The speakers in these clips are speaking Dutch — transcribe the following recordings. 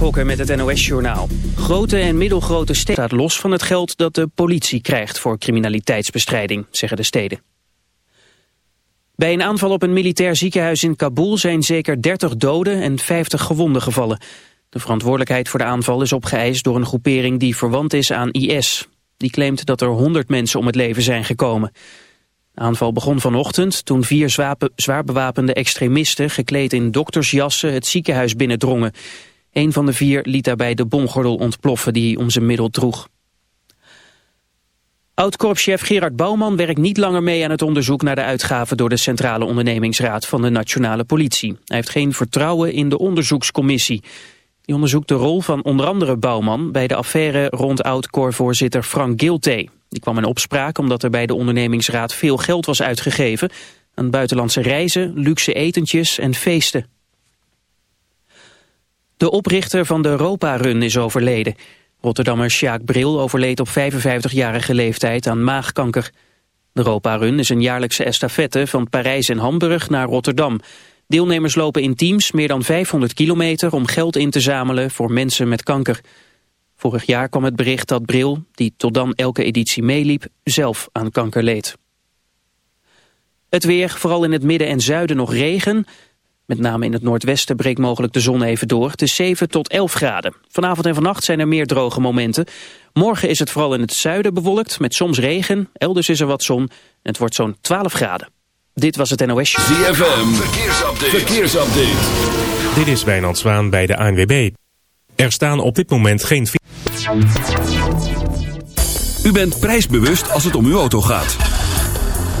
Mark met het NOS-journaal. Grote en middelgrote steden staat los van het geld dat de politie krijgt voor criminaliteitsbestrijding, zeggen de steden. Bij een aanval op een militair ziekenhuis in Kabul zijn zeker 30 doden en 50 gewonden gevallen. De verantwoordelijkheid voor de aanval is opgeëist door een groepering die verwant is aan IS. Die claimt dat er 100 mensen om het leven zijn gekomen. De aanval begon vanochtend toen vier zwaar bewapende extremisten gekleed in doktersjassen het ziekenhuis binnendrongen. Een van de vier liet daarbij de bongordel ontploffen die hij om zijn middel droeg. Oud-korpschef Gerard Bouwman werkt niet langer mee aan het onderzoek naar de uitgaven door de Centrale Ondernemingsraad van de Nationale Politie. Hij heeft geen vertrouwen in de onderzoekscommissie. Die onderzoekt de rol van onder andere Bouwman bij de affaire rond oud-korvoorzitter Frank Gilte. Die kwam in opspraak omdat er bij de ondernemingsraad veel geld was uitgegeven aan buitenlandse reizen, luxe etentjes en feesten. De oprichter van de Europa-run is overleden. Rotterdammer Sjaak Bril overleed op 55-jarige leeftijd aan maagkanker. De Europa-run is een jaarlijkse estafette van Parijs en Hamburg naar Rotterdam. Deelnemers lopen in teams meer dan 500 kilometer om geld in te zamelen voor mensen met kanker. Vorig jaar kwam het bericht dat Bril, die tot dan elke editie meeliep, zelf aan kanker leed. Het weer, vooral in het midden en zuiden nog regen. Met name in het noordwesten breekt mogelijk de zon even door. Het is 7 tot 11 graden. Vanavond en vannacht zijn er meer droge momenten. Morgen is het vooral in het zuiden bewolkt met soms regen. Elders is er wat zon. Het wordt zo'n 12 graden. Dit was het NOS. ZFM, verkeersupdate. verkeersupdate. Dit is Wijnand Zwaan bij de ANWB. Er staan op dit moment geen... U bent prijsbewust als het om uw auto gaat.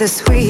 the sweet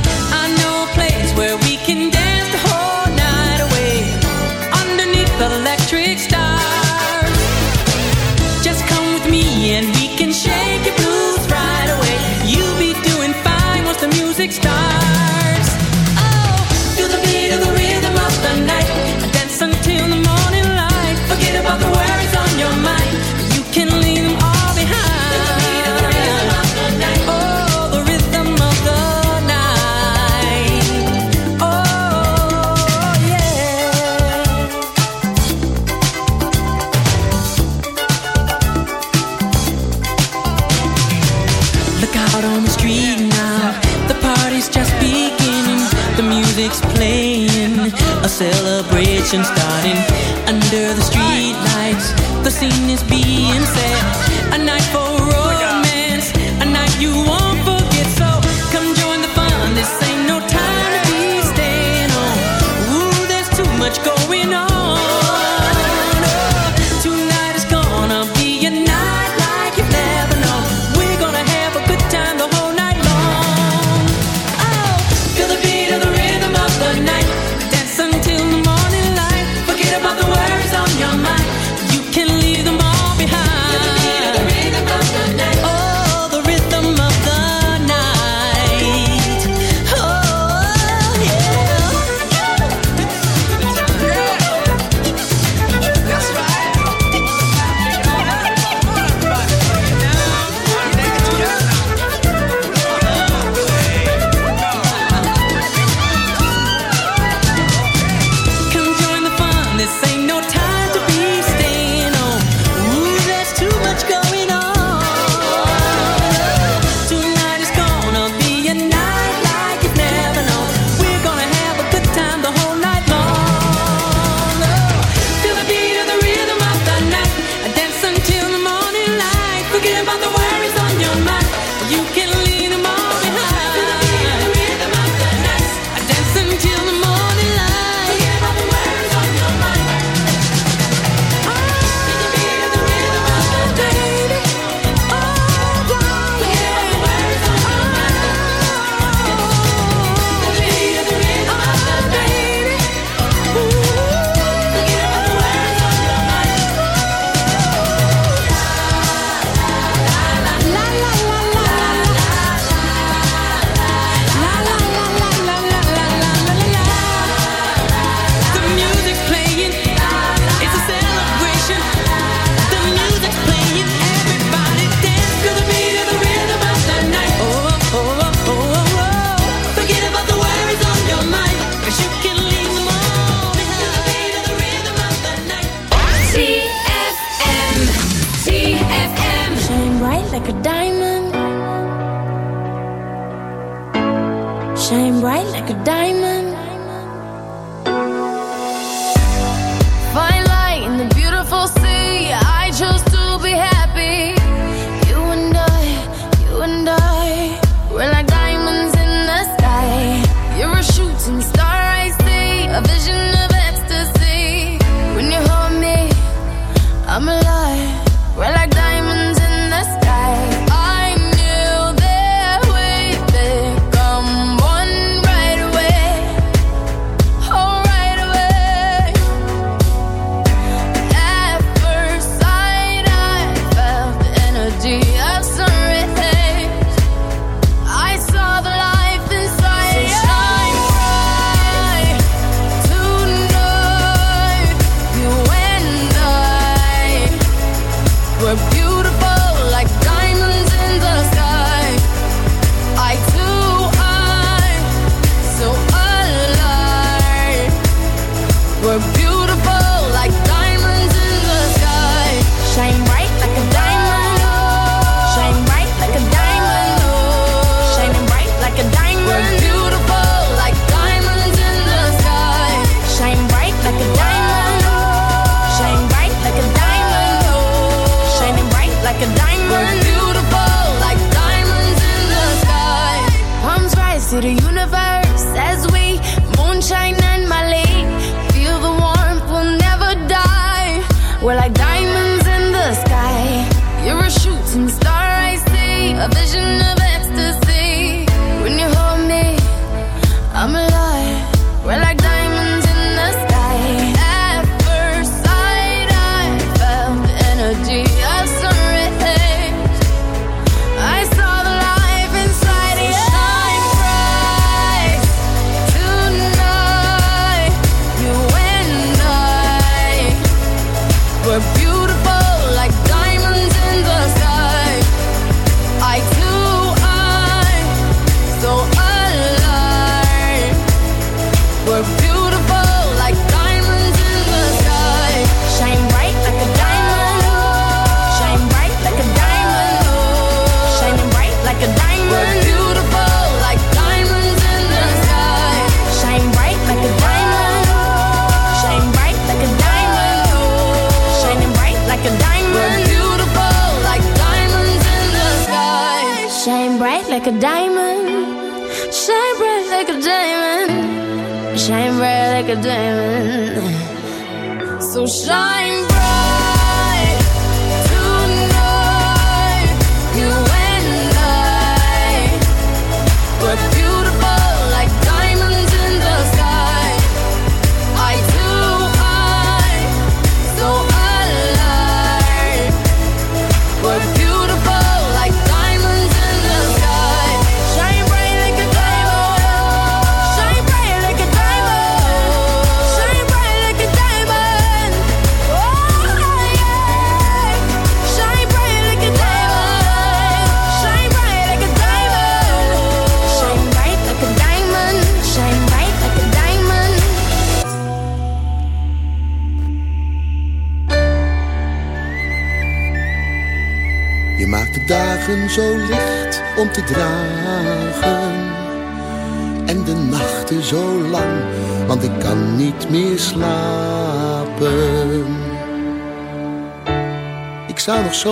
conversation starting. Under the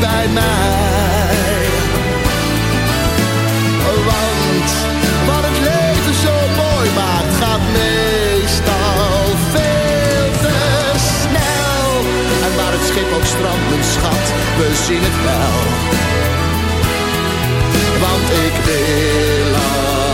bij mij. Want wat het leven zo mooi maakt, gaat meestal veel te snel. En waar het schip ook strandt, mijn schat, we zien het wel. Want ik wil alleen